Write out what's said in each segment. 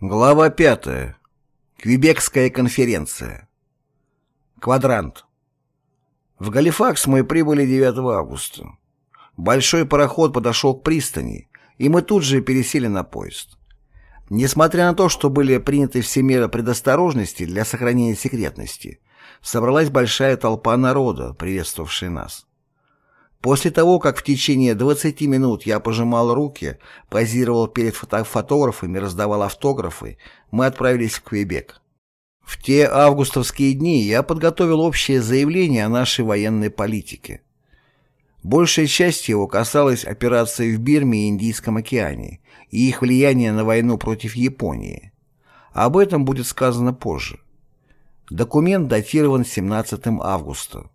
Глава 5. Квебекская конференция. Квадрант. В Галифакс мы прибыли 9 августа. Большой пароход подошел к пристани, и мы тут же пересели на поезд. Несмотря на то, что были приняты все меры предосторожности для сохранения секретности, собралась большая толпа народа, приветствовавшая нас. После того, как в течение 20 минут я пожимал руки, позировал перед фото фотографами, раздавал автографы, мы отправились в Квебек. В те августовские дни я подготовил общее заявление о нашей военной политике. Большая часть его касалась операций в Бирме и Индийском океане и их влияния на войну против Японии. Об этом будет сказано позже. Документ датирован 17 августа.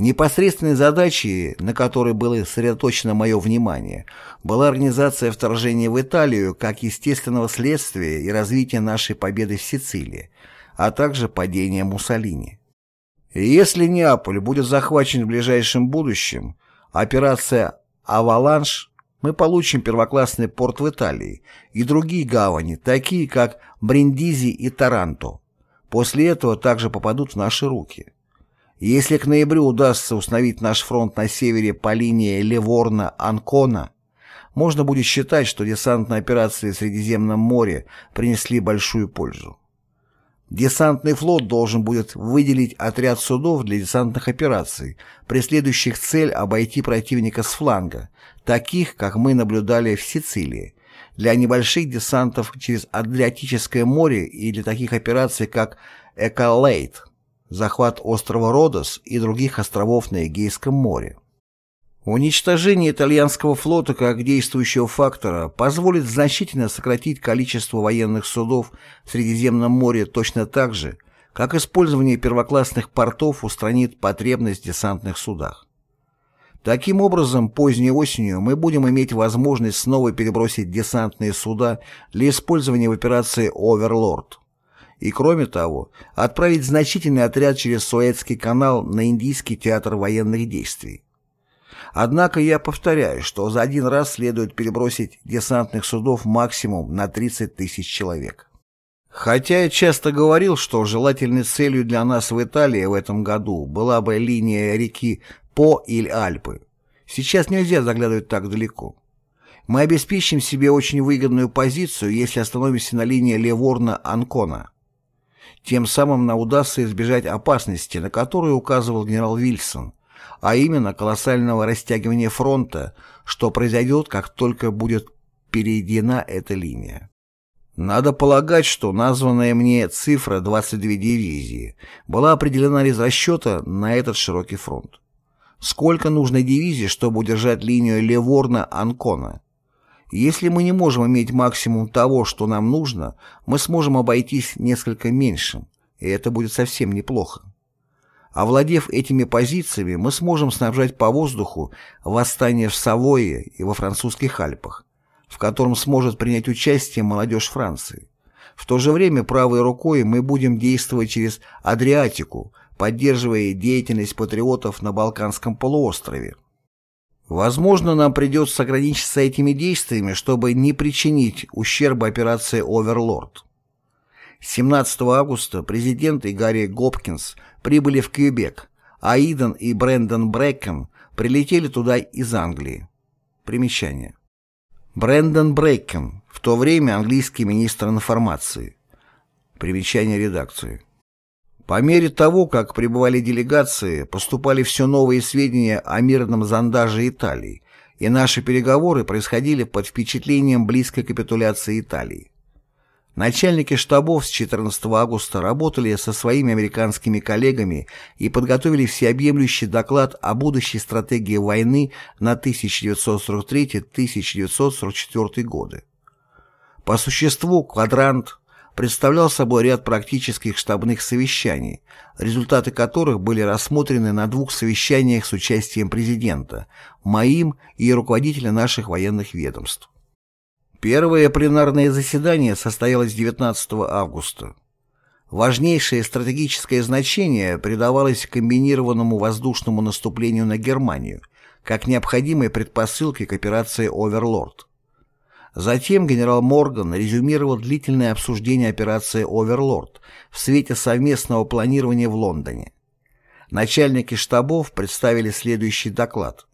Непосредственной задачей, на которой было сосредоточено мое внимание, была организация вторжения в Италию как естественного следствия и развития нашей победы в Сицилии, а также падения Муссолини. Если Неаполь будет захвачен в ближайшем будущем, операция «Аваланш», мы получим первоклассный порт в Италии и другие гавани, такие как Бриндизи и Таранто. После этого также попадут в наши руки. Если к ноябрю удастся установить наш фронт на севере по линии Ливорно-Анкона, можно будет считать, что десантные операции в Средиземном море принесли большую пользу. Десантный флот должен будет выделить отряд судов для десантных операций, преследующих цель обойти противника с фланга, таких, как мы наблюдали в Сицилии, для небольших десантов через Адриатическое море и для таких операций, как Эколейт, захват острова Родос и других островов на Эгейском море. Уничтожение итальянского флота как действующего фактора позволит значительно сократить количество военных судов в Средиземном море точно так же, как использование первоклассных портов устранит потребность в десантных судах. Таким образом, поздней осенью мы будем иметь возможность снова перебросить десантные суда для использования в операции «Оверлорд» и, кроме того, отправить значительный отряд через Суэцкий канал на Индийский театр военных действий. Однако я повторяю, что за один раз следует перебросить десантных судов максимум на 30 тысяч человек. Хотя я часто говорил, что желательной целью для нас в Италии в этом году была бы линия реки По или Альпы, сейчас нельзя заглядывать так далеко. Мы обеспечим себе очень выгодную позицию, если остановимся на линии Ливорно-Анкона. Тем самым нам удастся избежать опасности, на которую указывал генерал Вильсон, а именно колоссального растягивания фронта, что произойдет, как только будет перейдена эта линия. Надо полагать, что названная мне цифра 22 дивизии была определена из расчета на этот широкий фронт. Сколько нужно дивизий, чтобы удержать линию Ливорно-Анкона? Если мы не можем иметь максимум того, что нам нужно, мы сможем обойтись несколько меньшим, и это будет совсем неплохо. Овладев этими позициями, мы сможем снабжать по воздуху восстание в Савойе и во французских Альпах, в котором сможет принять участие молодежь Франции. В то же время правой рукой мы будем действовать через Адриатику, поддерживая деятельность патриотов на Балканском полуострове. Возможно, нам придется ограничиться этими действиями, чтобы не причинить ущерба операции «Оверлорд». 17 августа президент и Гарри Гопкинс прибыли в Кьюбек, а Иден и Брэндон Брэккен прилетели туда из Англии. Примечание. Брэндон Брэккен, в то время английский министр информации. Примечание редакции. По мере того, как прибывали делегации, поступали все новые сведения о мирном зондаже Италии, и наши переговоры происходили под впечатлением близкой капитуляции Италии. Начальники штабов с 14 августа работали со своими американскими коллегами и подготовили всеобъемлющий доклад о будущей стратегии войны на 1943-1944 годы. По существу квадрант представлял собой ряд практических штабных совещаний, результаты которых были рассмотрены на двух совещаниях с участием президента, моим и руководителя наших военных ведомств. Первое пленарное заседание состоялось 19 августа. Важнейшее стратегическое значение придавалось комбинированному воздушному наступлению на Германию, как необходимой предпосылке к операции «Оверлорд». Затем генерал Морган резюмировал длительное обсуждение операции «Оверлорд» в свете совместного планирования в Лондоне. Начальники штабов представили следующий доклад.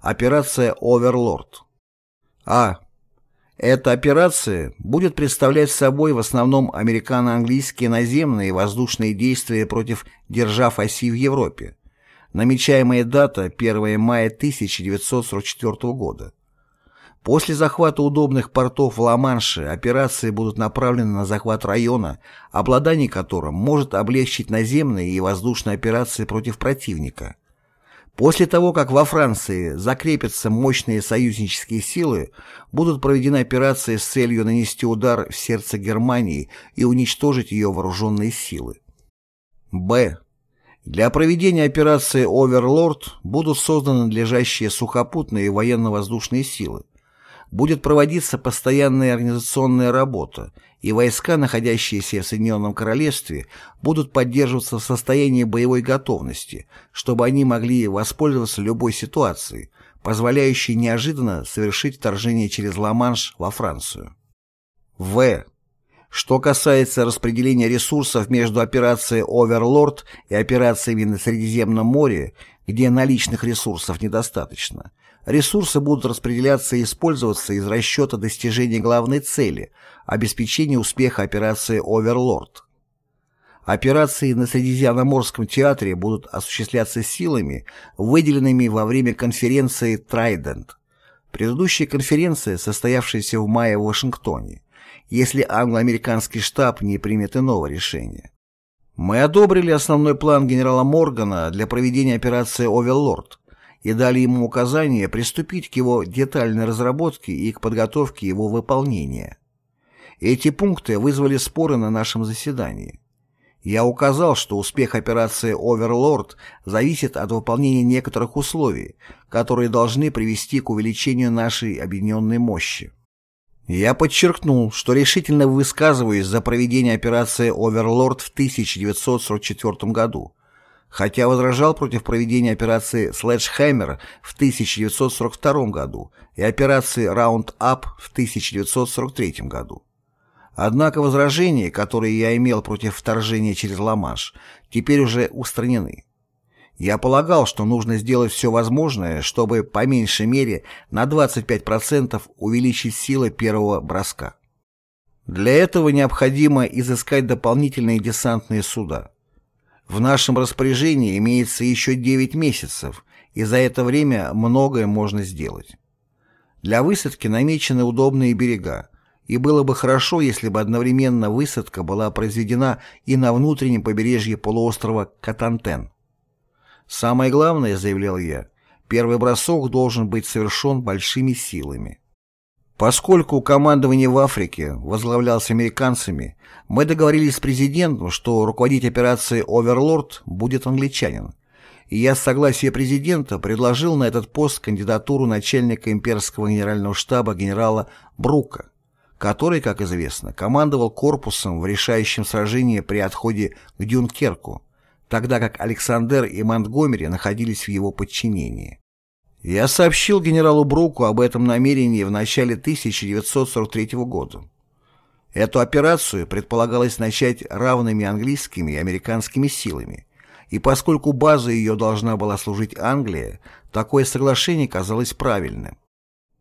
Операция «Оверлорд». А. Эта операция будет представлять собой в основном американо-английские наземные и воздушные действия против держав оси в Европе. Намечаемая дата – 1 мая 1944 года. После захвата удобных портов в Ла-Манше операции будут направлены на захват района, обладание которым может облегчить наземные и воздушные операции против противника. После того, как во Франции закрепятся мощные союзнические силы, будут проведены операции с целью нанести удар в сердце Германии и уничтожить ее вооруженные силы. Б. Для проведения операции «Оверлорд» будут созданы надлежащие сухопутные и военно-воздушные силы. Будет проводиться постоянная организационная работа, и войска, находящиеся в Соединенном Королевстве, будут поддерживаться в состоянии боевой готовности, чтобы они могли воспользоваться любой ситуацией, позволяющей неожиданно совершить вторжение через Ла-Манш во Францию. В. Что касается распределения ресурсов между операцией «Оверлорд» и операциями на Средиземном море, где наличных ресурсов недостаточно, ресурсы будут распределяться и использоваться из расчета достижения главной цели – обеспечения успеха операции «Оверлорд». Операции на Средиземноморском театре будут осуществляться силами, выделенными во время конференции «Трайдент». Предыдущая конференция, состоявшаяся в мае в Вашингтоне, если англо-американский штаб не примет иного решения. Мы одобрили основной план генерала Моргана для проведения операции «Оверлорд» и дали ему указание приступить к его детальной разработке и к подготовке его выполнения. Эти пункты вызвали споры на нашем заседании. Я указал, что успех операции «Оверлорд» зависит от выполнения некоторых условий, которые должны привести к увеличению нашей объединенной мощи. Я подчеркнул, что решительно высказываюсь за проведение операции «Оверлорд» в 1944 году, хотя возражал против проведения операции «Следжхэммер» в 1942 году и операции «Раунд-Ап» в 1943 году. Однако возражения, которые я имел против вторжения через Ла-Манш, теперь уже устранены. Я полагал, что нужно сделать все возможное, чтобы по меньшей мере на 25% увеличить силы первого броска. Для этого необходимо изыскать дополнительные десантные суда. В нашем распоряжении имеется еще 9 месяцев, и за это время многое можно сделать. Для высадки намечены удобные берега, и было бы хорошо, если бы одновременно высадка была произведена и на внутреннем побережье полуострова Катантен. Самое главное, заявлял я, первый бросок должен быть совершен большими силами. Поскольку командование в Африке возглавлялось американцами, мы договорились с президентом, что руководить операцией «Оверлорд» будет англичанин. И я с согласия президента предложил на этот пост кандидатуру начальника имперского генерального штаба генерала Брука, который, как известно, командовал корпусом в решающем сражении при отходе к Дюнкерку, тогда как Александр и Монтгомери находились в его подчинении. Я сообщил генералу Бруку об этом намерении в начале 1943 года. Эту операцию предполагалось начать равными английскими и американскими силами, и поскольку базой ее должна была служить Англия, такое соглашение казалось правильным.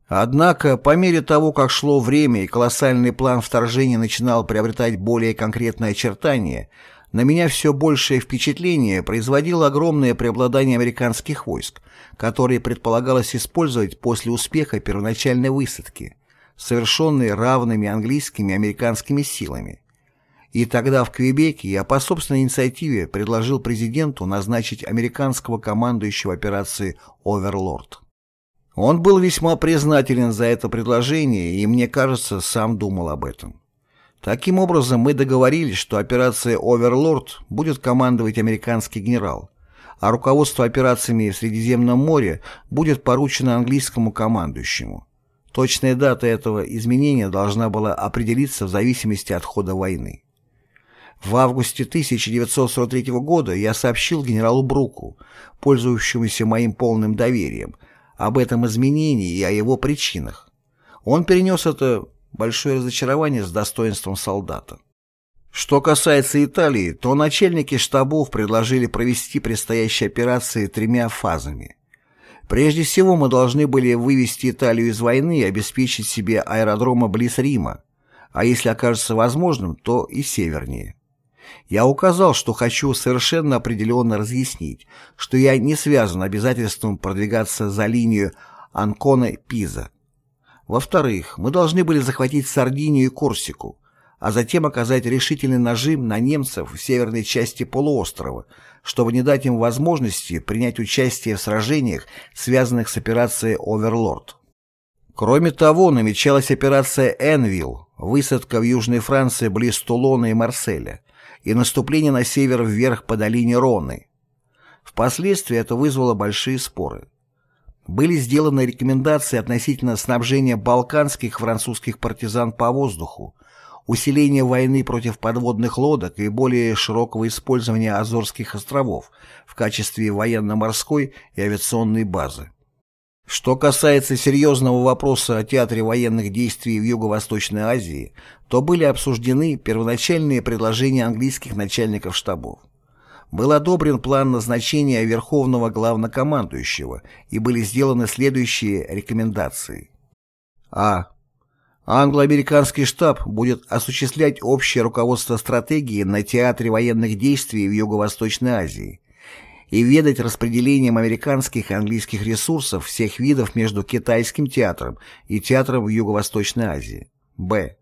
Однако, по мере того, как шло время и колоссальный план вторжения начинал приобретать более конкретные очертания, на меня все большее впечатление производило огромное преобладание американских войск, которые предполагалось использовать после успеха первоначальной высадки, совершенной равными английскими и американскими силами. И тогда в Квебеке я по собственной инициативе предложил президенту назначить американского командующего операции «Оверлорд». Он был весьма признателен за это предложение и, мне кажется, сам думал об этом. Таким образом, мы договорились, что операцией «Оверлорд» будет командовать американский генерал, а руководство операциями в Средиземном море будет поручено английскому командующему. Точная дата этого изменения должна была определиться в зависимости от хода войны. В августе 1943 года я сообщил генералу Бруку, пользующемуся моим полным доверием, об этом изменении и о его причинах. Он перенес это большое разочарование с достоинством солдата. Что касается Италии, то начальники штабов предложили провести предстоящие операции тремя фазами. Прежде всего мы должны были вывести Италию из войны и обеспечить себе аэродромы близ Рима, а если окажется возможным, то и севернее. Я указал, что хочу совершенно определенно разъяснить, что я не связан обязательством продвигаться за линию Анкона-Пиза. Во-вторых, мы должны были захватить Сардинию и Корсику, а затем оказать решительный нажим на немцев в северной части полуострова, чтобы не дать им возможности принять участие в сражениях, связанных с операцией «Оверлорд». Кроме того, намечалась операция «Энвилл», высадка в Южной Франции близ Тулона и Марселя, и наступление на север вверх по долине Роны. Впоследствии это вызвало большие споры. Были сделаны рекомендации относительно снабжения балканских французских партизан по воздуху, усиление войны против подводных лодок и более широкого использования Азорских островов в качестве военно-морской и авиационной базы. Что касается серьезного вопроса о театре военных действий в Юго-Восточной Азии, то были обсуждены первоначальные предложения английских начальников штабов. Был одобрен план назначения Верховного Главнокомандующего и были сделаны следующие рекомендации. А. Англо-американский штаб будет осуществлять общее руководство стратегией на театре военных действий в Юго-Восточной Азии и ведать распределением американских и английских ресурсов всех видов между китайским театром и театром в Юго-Восточной Азии. Б.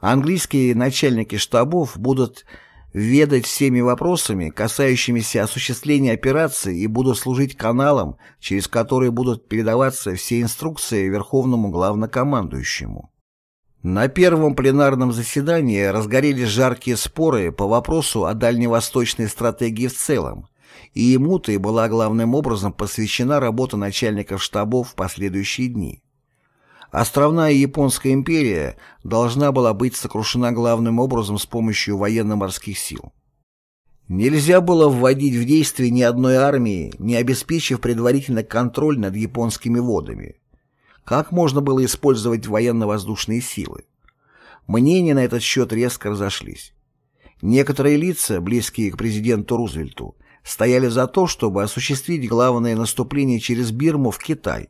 Английские начальники штабов будут ведать всеми вопросами, касающимися осуществления операции и будут служить каналом, через который будут передаваться все инструкции Верховному Главнокомандующему. На первом пленарном заседании разгорелись жаркие споры по вопросу о дальневосточной стратегии в целом, и ему-то и была главным образом посвящена работа начальников штабов в последующие дни. Островная Японская империя должна была быть сокрушена главным образом с помощью военно-морских сил. Нельзя было вводить в действие ни одной армии, не обеспечив предварительно контроль над японскими водами. Как можно было использовать военно-воздушные силы? Мнения на этот счет резко разошлись. Некоторые лица, близкие к президенту Рузвельту, стояли за то, чтобы осуществить главное наступление через Бирму в Китай.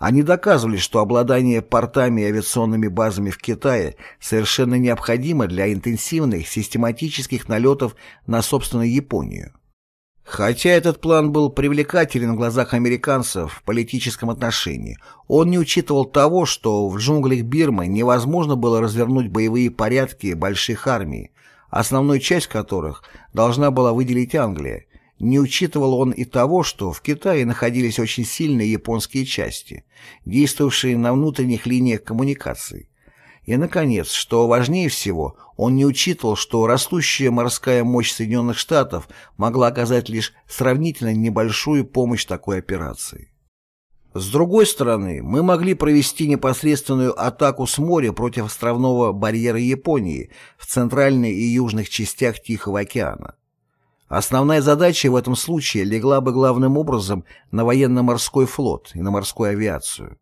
Они доказывали, что обладание портами и авиационными базами в Китае совершенно необходимо для интенсивных систематических налетов на собственную Японию. Хотя этот план был привлекателен в глазах американцев в политическом отношении, он не учитывал того, что в джунглях Бирмы невозможно было развернуть боевые порядки больших армий, основную часть которых должна была выделить Англия. Не учитывал он и того, что в Китае находились очень сильные японские части, действовавшие на внутренних линиях коммуникаций. И, наконец, что важнее всего, он не учитывал, что растущая морская мощь Соединенных Штатов могла оказать лишь сравнительно небольшую помощь такой операции. С другой стороны, мы могли провести непосредственную атаку с моря против островного барьера Японии в центральной и южных частях Тихого океана. Основная задача в этом случае легла бы главным образом на военно-морской флот и на морскую авиацию.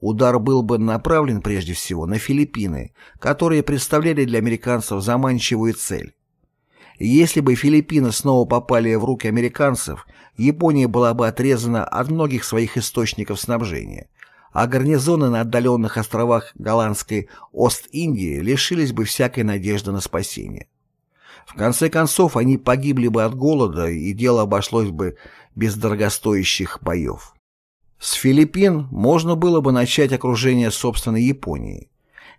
Удар был бы направлен прежде всего на Филиппины, которые представляли для американцев заманчивую цель. Если бы Филиппины снова попали в руки американцев, Япония была бы отрезана от многих своих источников снабжения, а гарнизоны на отдаленных островах голландской Ост-Индии лишились бы всякой надежды на спасение. В конце концов, они погибли бы от голода, и дело обошлось бы без дорогостоящих боев. С Филиппин можно было бы начать окружение собственной Японии.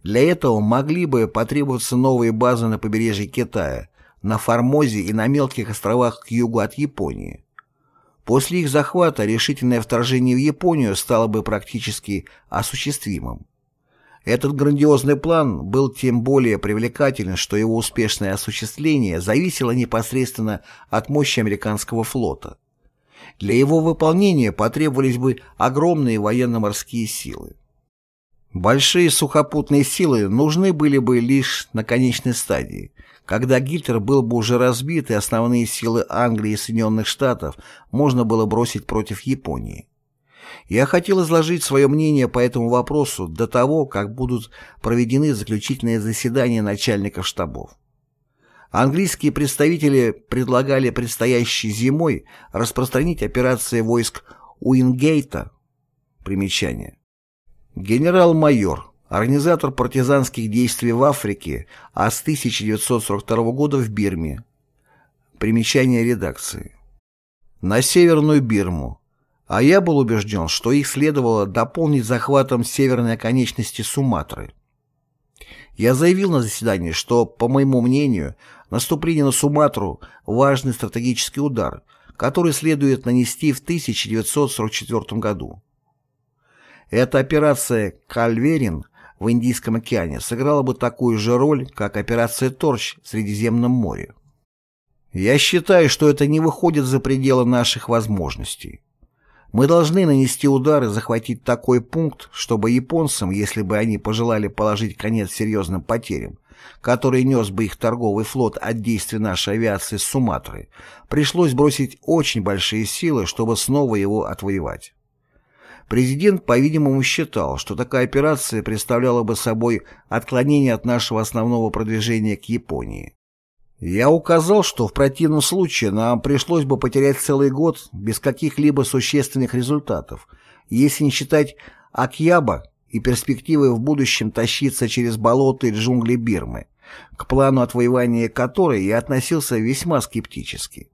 Для этого могли бы потребоваться новые базы на побережье Китая, на Формозе и на мелких островах к югу от Японии. После их захвата решительное вторжение в Японию стало бы практически осуществимым. Этот грандиозный план был тем более привлекателен, что его успешное осуществление зависело непосредственно от мощи американского флота. Для его выполнения потребовались бы огромные военно-морские силы. Большие сухопутные силы нужны были бы лишь на конечной стадии, когда Гитлер был бы уже разбит и основные силы Англии и Соединенных Штатов можно было бросить против Японии. Я хотел изложить свое мнение по этому вопросу до того, как будут проведены заключительные заседания начальников штабов. Английские представители предлагали предстоящей зимой распространить операции войск Уингейта. Примечание. Генерал-майор, организатор партизанских действий в Африке, а с 1942 года в Бирме. Примечание редакции. На Северную Бирму, а я был убежден, что их следовало дополнить захватом северной оконечности Суматры. Я заявил на заседании, что, по моему мнению, наступление на Суматру – важный стратегический удар, который следует нанести в 1944 году. Эта операция «Кальверин» в Индийском океане сыграла бы такую же роль, как операция «Торч» в Средиземном море. Я считаю, что это не выходит за пределы наших возможностей. Мы должны нанести удар и захватить такой пункт, чтобы японцам, если бы они пожелали положить конец серьезным потерям, которые нес бы их торговый флот от действий нашей авиации с Суматры, пришлось бросить очень большие силы, чтобы снова его отвоевать. Президент, по-видимому, считал, что такая операция представляла бы собой отклонение от нашего основного продвижения к Японии. Я указал, что в противном случае нам пришлось бы потерять целый год без каких-либо существенных результатов, если не считать Акьяба и перспективы в будущем тащиться через болота и джунгли Бирмы, к плану отвоевания которой я относился весьма скептически.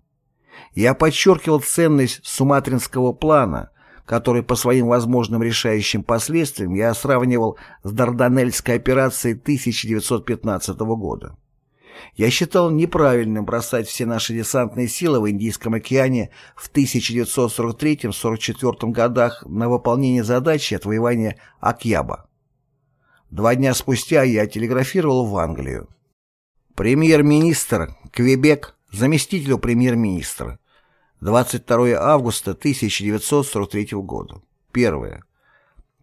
Я подчеркивал ценность суматринского плана, который по своим возможным решающим последствиям я сравнивал с Дарданельской операцией 1915 года. Я считал неправильным бросать все наши десантные силы в Индийском океане в 1943-44 годах на выполнение задачи отвоевания Акьяба. Два дня спустя я телеграфировал в Англию. Премьер-министр Квебек заместителю премьер-министра. 22 августа 1943 года. Первое.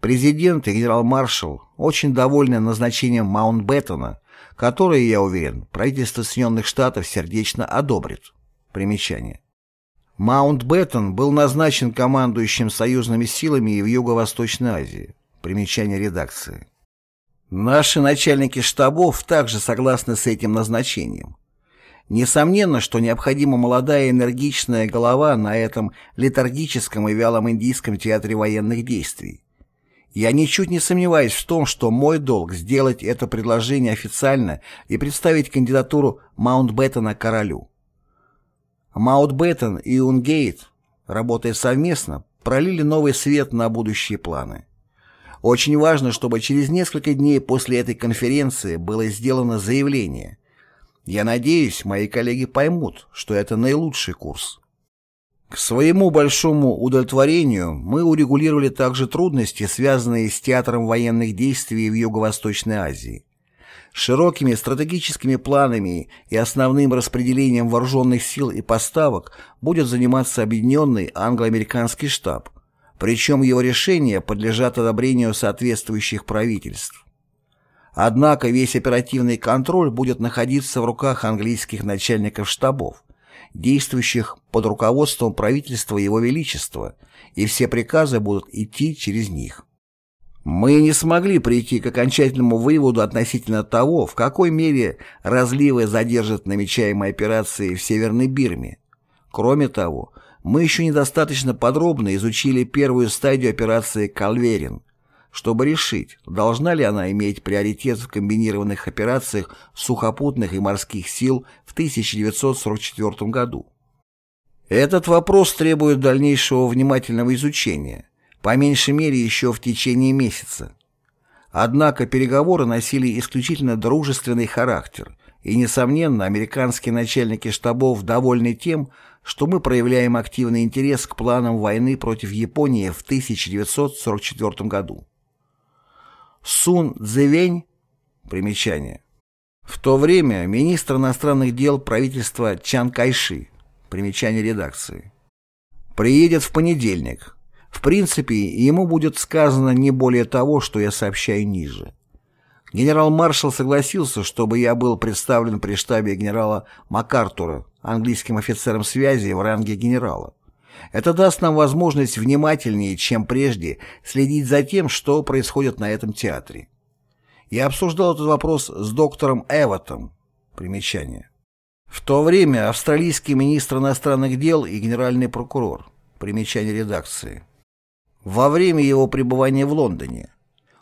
Президент и генерал-маршал очень довольны назначением Маунтбеттена которые, я уверен, правительство Соединенных Штатов сердечно одобрит. Примечание. Маунтбеттен был назначен командующим союзными силами в Юго-Восточной Азии. Примечание редакции. Наши начальники штабов также согласны с этим назначением. Несомненно, что необходима молодая энергичная голова на этом летаргическом и вялом индийском театре военных действий. Я ничуть не сомневаюсь в том, что мой долг сделать это предложение официально и представить кандидатуру Маунтбеттена королю. Маунтбеттен и Уингейт, работая совместно, пролили новый свет на будущие планы. Очень важно, чтобы через несколько дней после этой конференции было сделано заявление. Я надеюсь, мои коллеги поймут, что это наилучший курс. К своему большому удовлетворению мы урегулировали также трудности, связанные с театром военных действий в Юго-Восточной Азии. Широкими стратегическими планами и основным распределением вооруженных сил и поставок будет заниматься объединенный англо-американский штаб, причем его решения подлежат одобрению соответствующих правительств. Однако весь оперативный контроль будет находиться в руках английских начальников штабов, действующих под руководством правительства Его Величества, и все приказы будут идти через них. Мы не смогли прийти к окончательному выводу относительно того, в какой мере разливы задержат намечаемые операции в Северной Бирме. Кроме того, мы еще недостаточно подробно изучили первую стадию операции «Кальверин», чтобы решить, должна ли она иметь приоритет в комбинированных операциях сухопутных и морских сил в 1944 году. Этот вопрос требует дальнейшего внимательного изучения, по меньшей мере еще в течение месяца. Однако переговоры носили исключительно дружественный характер, и, несомненно, американские начальники штабов довольны тем, что мы проявляем активный интерес к планам войны против Японии в 1944 году. Сун Цзэвень, примечание, в то время министр иностранных дел правительства Чан Кайши, примечание редакции, приедет в понедельник. В принципе, ему будет сказано не более того, что я сообщаю ниже. Генерал-маршал согласился, чтобы я был представлен при штабе генерала МакАртура, английским офицером связи в ранге генерала, Это даст нам возможность внимательнее, чем прежде, следить за тем, что происходит на этом театре. Я обсуждал этот вопрос с доктором Эвотом. Примечание. В то время австралийский министр иностранных дел и генеральный прокурор. Примечание редакции. Во время его пребывания в Лондоне.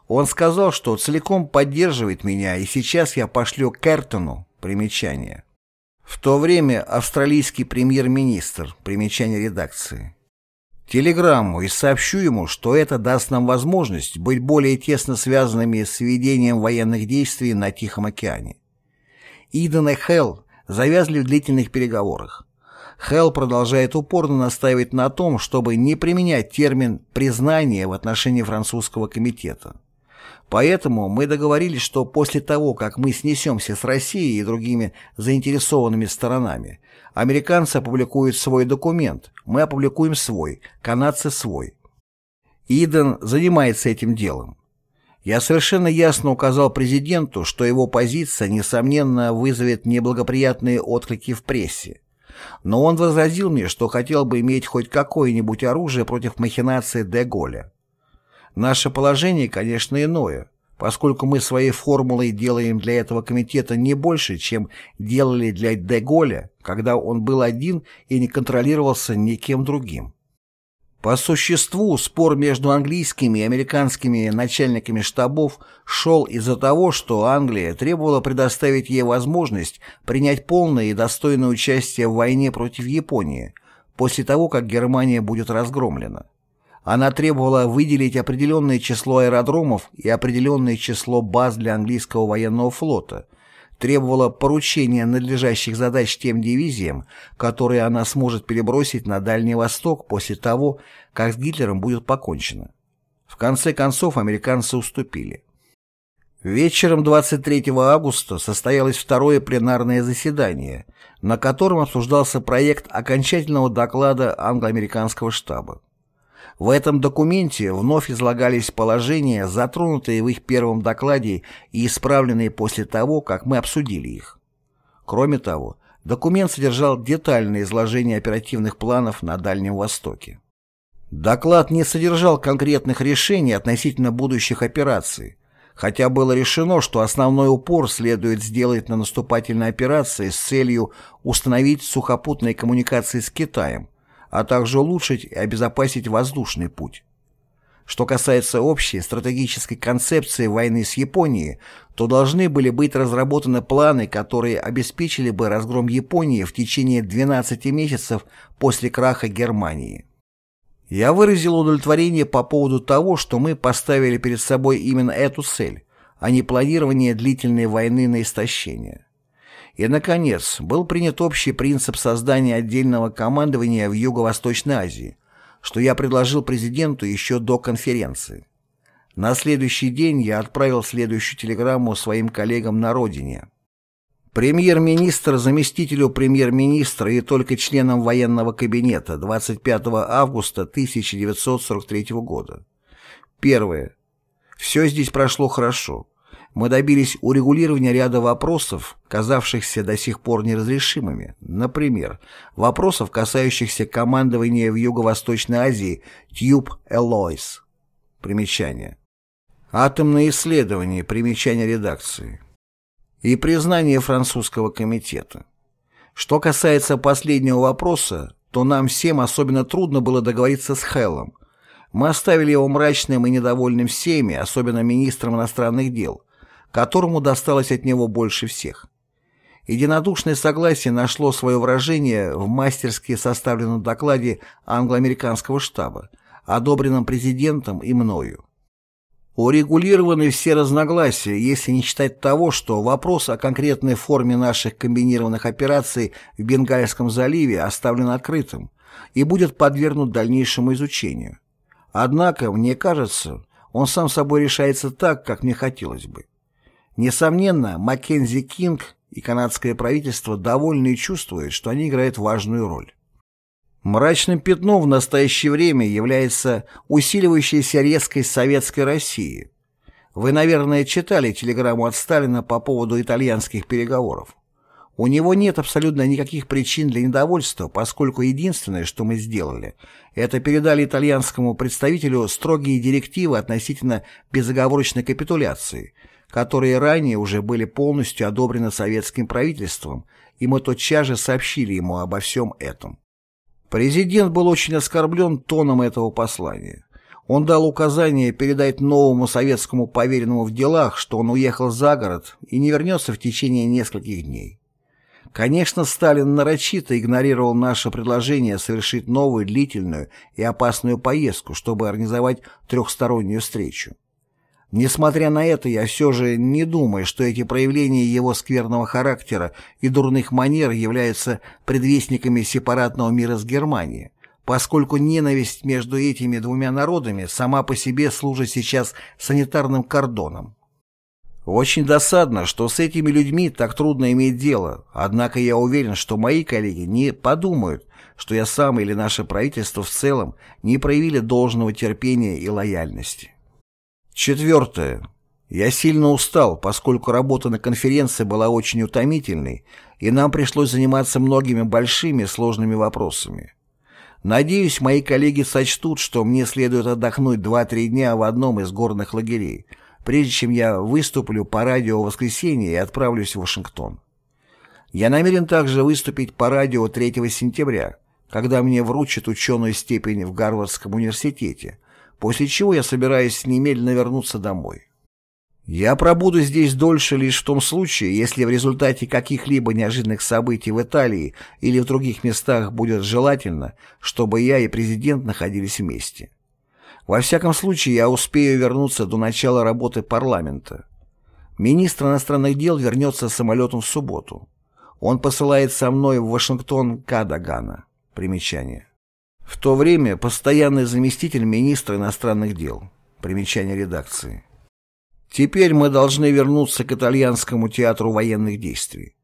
Он сказал, что целиком поддерживает меня, и сейчас я пошлю Кертону. Примечание. В то время австралийский премьер-министр, примечание редакции, телеграмму и сообщу ему, что это даст нам возможность быть более тесно связанными с ведением военных действий на Тихом океане. Иден и Хелл завязли в длительных переговорах. Хелл продолжает упорно настаивать на том, чтобы не применять термин «признание» в отношении французского комитета. Поэтому мы договорились, что после того, как мы снесемся с Россией и другими заинтересованными сторонами, американцы опубликуют свой документ, мы опубликуем свой, канадцы свой. Иден занимается этим делом. Я совершенно ясно указал президенту, что его позиция, несомненно, вызовет неблагоприятные отклики в прессе. Но он возразил мне, что хотел бы иметь хоть какое-нибудь оружие против махинации де Голля. Наше положение, конечно, иное, поскольку мы своей формулой делаем для этого комитета не больше, чем делали для Деголя, когда он был один и не контролировался никем другим. По существу спор между английскими и американскими начальниками штабов шел из-за того, что Англия требовала предоставить ей возможность принять полное и достойное участие в войне против Японии после того, как Германия будет разгромлена. Она требовала выделить определенное число аэродромов и определенное число баз для английского военного флота, требовала поручения надлежащих задач тем дивизиям, которые она сможет перебросить на Дальний Восток после того, как с Гитлером будет покончено. В конце концов американцы уступили. Вечером 23 августа состоялось второе пленарное заседание, на котором обсуждался проект окончательного доклада англо-американского штаба. В этом документе вновь излагались положения, затронутые в их первом докладе и исправленные после того, как мы обсудили их. Кроме того, документ содержал детальное изложение оперативных планов на Дальнем Востоке. Доклад не содержал конкретных решений относительно будущих операций, хотя было решено, что основной упор следует сделать на наступательные операции с целью установить сухопутные коммуникации с Китаем, а также улучшить и обезопасить воздушный путь. Что касается общей стратегической концепции войны с Японией, то должны были быть разработаны планы, которые обеспечили бы разгром Японии в течение 12 месяцев после краха Германии. Я выразил удовлетворение по поводу того, что мы поставили перед собой именно эту цель, а не планирование длительной войны на истощение. И, наконец, был принят общий принцип создания отдельного командования в Юго-Восточной Азии, что я предложил президенту еще до конференции. На следующий день я отправил следующую телеграмму своим коллегам на родине. Премьер-министр заместителю премьер-министра и только членам военного кабинета 25 августа 1943 года. Первое. Все здесь прошло хорошо мы добились урегулирования ряда вопросов, казавшихся до сих пор неразрешимыми. Например, вопросов, касающихся командования в Юго-Восточной Азии Тюб Элойс. Примечание. Атомные исследования. Примечание редакции. И признание французского комитета. Что касается последнего вопроса, то нам всем особенно трудно было договориться с Хеллом. Мы оставили его мрачным и недовольным всеми, особенно министром иностранных дел, которому досталось от него больше всех. Единодушное согласие нашло свое выражение в мастерски составленном докладе англо-американского штаба, одобренном президентом и мною. Урегулированы все разногласия, если не считать того, что вопрос о конкретной форме наших комбинированных операций в Бенгальском заливе оставлен открытым и будет подвергнут дальнейшему изучению. Однако, мне кажется, он сам собой решается так, как мне хотелось бы. Несомненно, Маккензи Кинг и канадское правительство довольны и чувствуют, что они играют важную роль. Мрачным пятном в настоящее время является усиливающаяся резкость советской России. Вы, наверное, читали телеграмму от Сталина по поводу итальянских переговоров. У него нет абсолютно никаких причин для недовольства, поскольку единственное, что мы сделали, это передали итальянскому представителю строгие директивы относительно безоговорочной капитуляции, которые ранее уже были полностью одобрены советским правительством, и мы тотчас же сообщили ему обо всем этом. Президент был очень оскорблен тоном этого послания. Он дал указание передать новому советскому поверенному в делах, что он уехал за город и не вернется в течение нескольких дней. Конечно, Сталин нарочито игнорировал наше предложение совершить новую длительную и опасную поездку, чтобы организовать трехстороннюю встречу. Несмотря на это, я все же не думаю, что эти проявления его скверного характера и дурных манер являются предвестниками сепаратного мира с Германией, поскольку ненависть между этими двумя народами сама по себе служит сейчас санитарным кордоном. Очень досадно, что с этими людьми так трудно иметь дело, однако я уверен, что мои коллеги не подумают, что я сам или наше правительство в целом не проявили должного терпения и лояльности. Четвертое. Я сильно устал, поскольку работа на конференции была очень утомительной, и нам пришлось заниматься многими большими сложными вопросами. Надеюсь, мои коллеги сочтут, что мне следует отдохнуть 2-3 дня в одном из горных лагерей – прежде чем я выступлю по радио в воскресенье и отправлюсь в Вашингтон. Я намерен также выступить по радио 3 сентября, когда мне вручат ученую степень в Гарвардском университете, после чего я собираюсь немедленно вернуться домой. Я пробуду здесь дольше лишь в том случае, если в результате каких-либо неожиданных событий в Италии или в других местах будет желательно, чтобы я и президент находились вместе. Во всяком случае, я успею вернуться до начала работы парламента. Министр иностранных дел вернется самолетом в субботу. Он посылает со мной в Вашингтон Кадагана. Примечание. В то время постоянный заместитель министра иностранных дел. Примечание редакции. Теперь мы должны вернуться к итальянскому театру военных действий.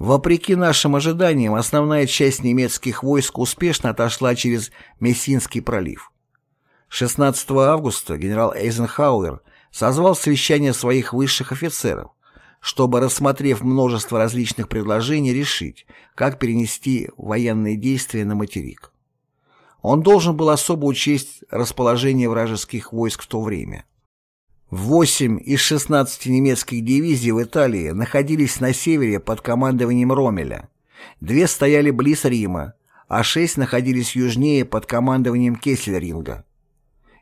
Вопреки нашим ожиданиям, основная часть немецких войск успешно отошла через Мессинский пролив. 16 августа генерал Эйзенхауэр созвал совещание своих высших офицеров, чтобы, рассмотрев множество различных предложений, решить, как перенести военные действия на материк. Он должен был особо учесть расположение вражеских войск в то время. Восемь из 16 немецких дивизий в Италии находились на севере под командованием Ромеля, две стояли близ Рима, а шесть находились южнее под командованием Кессельринга.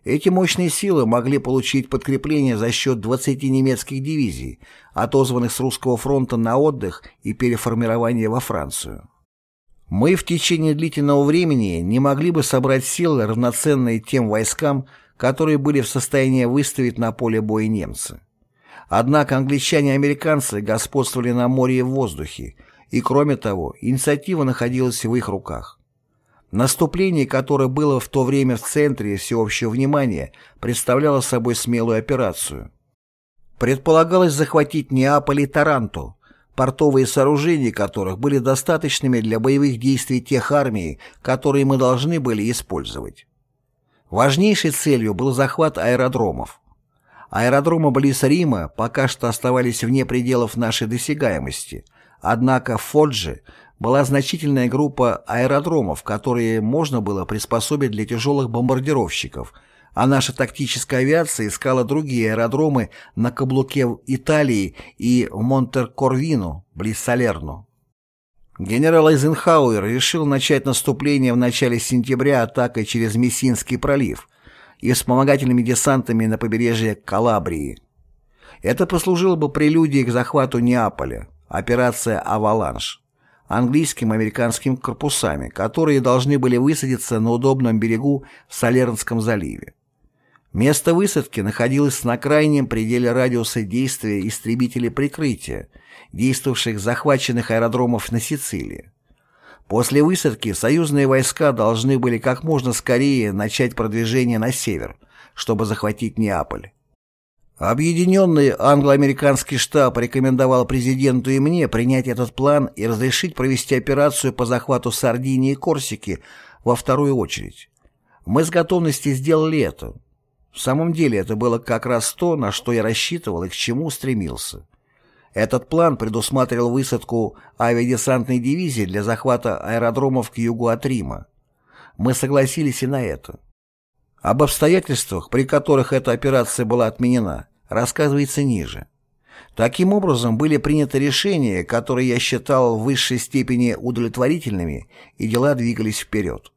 Эти мощные силы могли получить подкрепление за счет 20 немецких дивизий, отозванных с русского фронта на отдых и переформирование во Францию. Мы в течение длительного времени не могли бы собрать силы, равноценные тем войскам, которые были в состоянии выставить на поле боя немцы. Однако англичане и американцы господствовали на море и в воздухе, и кроме того, инициатива находилась в их руках. Наступление, которое было в то время в центре всеобщего внимания, представляло собой смелую операцию. Предполагалось захватить Неаполь и Таранту, портовые сооружения которых были достаточными для боевых действий тех армий, которые мы должны были использовать. Важнейшей целью был захват аэродромов. Аэродромы близ Рима пока что оставались вне пределов нашей досягаемости, однако в Фоджи была значительная группа аэродромов, которые можно было приспособить для тяжелых бомбардировщиков, а наша тактическая авиация искала другие аэродромы на каблуке в Италии и в Монтеркорвину, близ Салерно. Генерал Эйзенхауэр решил начать наступление в начале сентября атакой через Мессинский пролив и вспомогательными десантами на побережье Калабрии. Это послужило бы прелюдией к захвату Неаполя, операция «Аваланш» английским и американским корпусами, которые должны были высадиться на удобном берегу в Салернском заливе. Место высадки находилось на крайнем пределе радиуса действия истребителей прикрытия, действовавших захваченных аэродромов на Сицилии. После высадки союзные войска должны были как можно скорее начать продвижение на север, чтобы захватить Неаполь. Объединенный англо-американский штаб рекомендовал президенту и мне принять этот план и разрешить провести операцию по захвату Сардинии и Корсики во вторую очередь. Мы с готовностью сделали это. В самом деле это было как раз то, на что я рассчитывал и к чему стремился. Этот план предусматривал высадку авиадесантной дивизии для захвата аэродромов к югу от Рима. Мы согласились и на это. Об обстоятельствах, при которых эта операция была отменена, рассказывается ниже. Таким образом, были приняты решения, которые я считал в высшей степени удовлетворительными, и дела двигались вперед.